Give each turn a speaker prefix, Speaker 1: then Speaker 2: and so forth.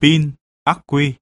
Speaker 1: pin, ắc quy.